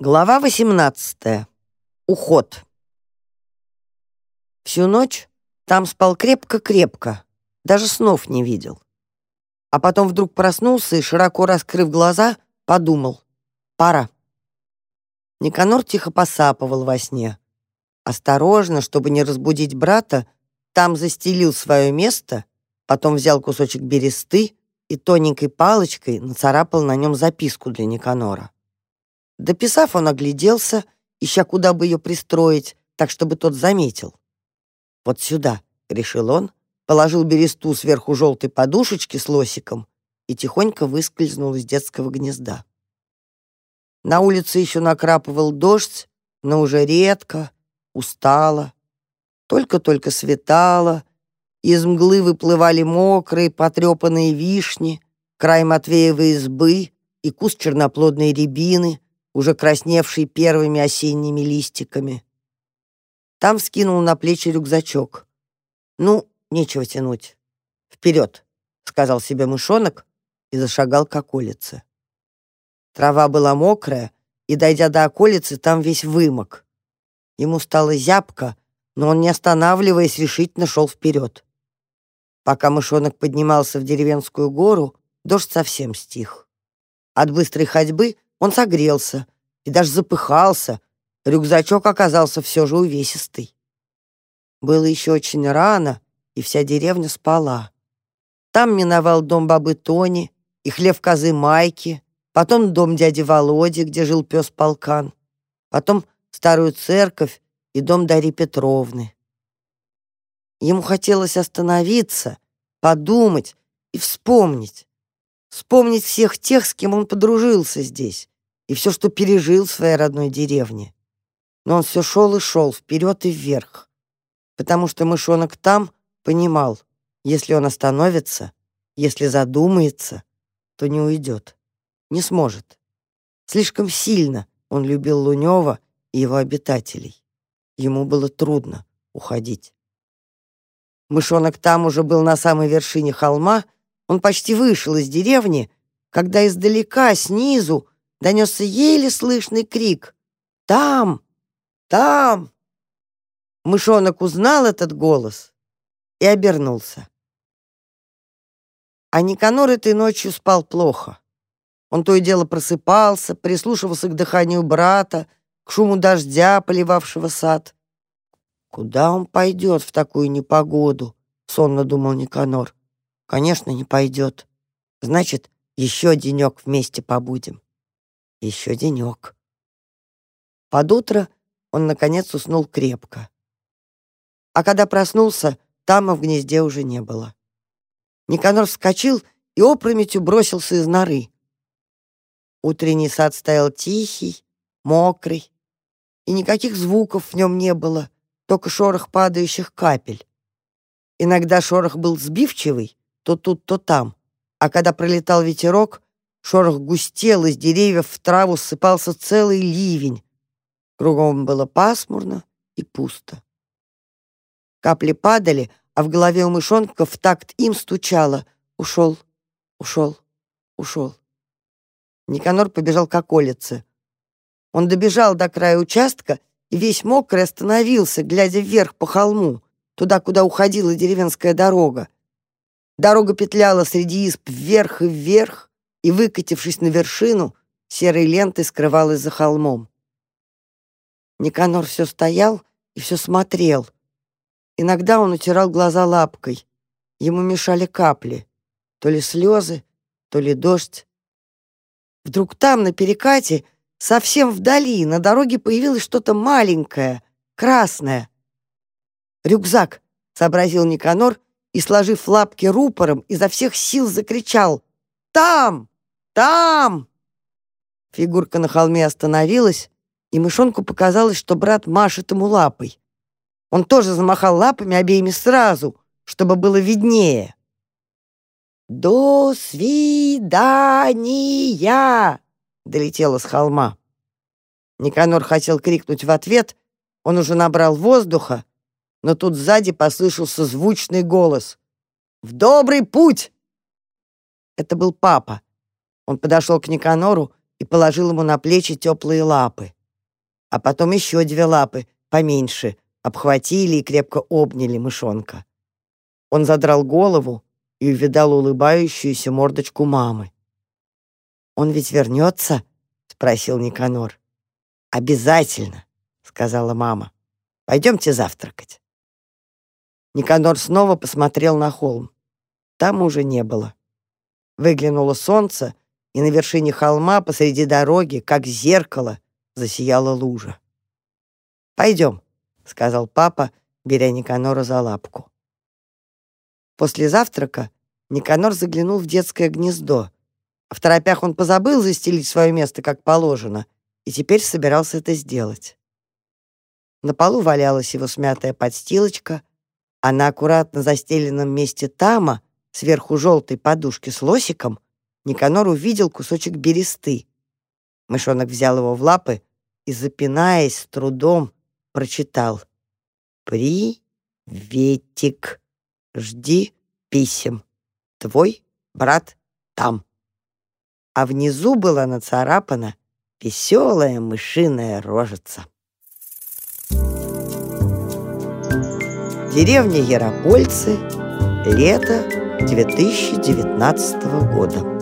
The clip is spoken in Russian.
Глава 18. Уход. Всю ночь там спал крепко-крепко, даже снов не видел. А потом вдруг проснулся и, широко раскрыв глаза, подумал «Пора». Никанор тихо посапывал во сне. Осторожно, чтобы не разбудить брата, там застелил свое место, потом взял кусочек бересты и тоненькой палочкой нацарапал на нем записку для Никанора. Дописав, он огляделся, ища, куда бы ее пристроить, так, чтобы тот заметил. «Вот сюда», — решил он, положил бересту сверху желтой подушечки с лосиком и тихонько выскользнул из детского гнезда. На улице еще накрапывал дождь, но уже редко, устало. Только-только светало, из мглы выплывали мокрые, потрепанные вишни, край Матвеевой избы и куст черноплодной рябины — уже красневший первыми осенними листиками. Там вскинул на плечи рюкзачок. «Ну, нечего тянуть. Вперед!» — сказал себе мышонок и зашагал к околице. Трава была мокрая, и, дойдя до околицы, там весь вымок. Ему стало зябко, но он, не останавливаясь, решительно шел вперед. Пока мышонок поднимался в деревенскую гору, дождь совсем стих. От быстрой ходьбы он согрелся и даже запыхался. Рюкзачок оказался все же увесистый. Было еще очень рано, и вся деревня спала. Там миновал дом бабы Тони и хлев козы Майки, потом дом дяди Володи, где жил пес Полкан, потом старую церковь и дом Дарьи Петровны. Ему хотелось остановиться, подумать и вспомнить. Вспомнить всех тех, с кем он подружился здесь, и все, что пережил в своей родной деревне. Но он все шел и шел, вперед и вверх, потому что мышонок там понимал, если он остановится, если задумается, то не уйдет, не сможет. Слишком сильно он любил Лунева и его обитателей. Ему было трудно уходить. Мышонок там уже был на самой вершине холма, он почти вышел из деревни, когда издалека, снизу, донесся еле слышный крик. «Там! Там!» Мышонок узнал этот голос и обернулся. А Никанор этой ночью спал плохо. Он то и дело просыпался, прислушивался к дыханию брата, к шуму дождя, поливавшего сад. «Куда он пойдет в такую непогоду?» — сонно думал Никанор. Конечно, не пойдет. Значит, еще денек вместе побудем. Еще денек. Под утро он, наконец, уснул крепко. А когда проснулся, Тама в гнезде уже не было. Никанор вскочил и опрометью бросился из норы. Утренний сад стоял тихий, мокрый, и никаких звуков в нем не было, только шорох падающих капель. Иногда шорох был сбивчивый, то тут, то там. А когда пролетал ветерок, шорох густел, из деревьев в траву ссыпался целый ливень. Кругом было пасмурно и пусто. Капли падали, а в голове у мышонка в такт им стучало. Ушел, ушел, ушел. Никанор побежал к околице. Он добежал до края участка и весь мокрый остановился, глядя вверх по холму, туда, куда уходила деревенская дорога. Дорога петляла среди исп вверх и вверх, и, выкатившись на вершину, серой лентой скрывалась за холмом. Никанор все стоял и все смотрел. Иногда он утирал глаза лапкой. Ему мешали капли. То ли слезы, то ли дождь. Вдруг там, на перекате, совсем вдали, на дороге появилось что-то маленькое, красное. «Рюкзак», — сообразил Никанор и, сложив лапки рупором, изо всех сил закричал «Там! Там!». Фигурка на холме остановилась, и мышонку показалось, что брат машет ему лапой. Он тоже замахал лапами обеими сразу, чтобы было виднее. «До свидания!» — долетело с холма. Никанор хотел крикнуть в ответ, он уже набрал воздуха, но тут сзади послышался звучный голос. «В добрый путь!» Это был папа. Он подошел к Никанору и положил ему на плечи теплые лапы. А потом еще две лапы, поменьше, обхватили и крепко обняли мышонка. Он задрал голову и увидал улыбающуюся мордочку мамы. «Он ведь вернется?» — спросил Никанор. «Обязательно», — сказала мама. «Пойдемте завтракать». Никанор снова посмотрел на холм. Там уже не было. Выглянуло солнце, и на вершине холма посреди дороги, как зеркало, засияла лужа. «Пойдем», — сказал папа, беря Никанора за лапку. После завтрака Никанор заглянул в детское гнездо. В торопях он позабыл застелить свое место как положено, и теперь собирался это сделать. На полу валялась его смятая подстилочка, а на аккуратно застеленном месте тама, сверху желтой подушки с лосиком, Никанор увидел кусочек бересты. Мышонок взял его в лапы и, запинаясь с трудом, прочитал «Приветик». Жди писем. Твой брат там. А внизу была нацарапана веселая мышиная рожица. Деревня Яропольцы. Лето 2019 года.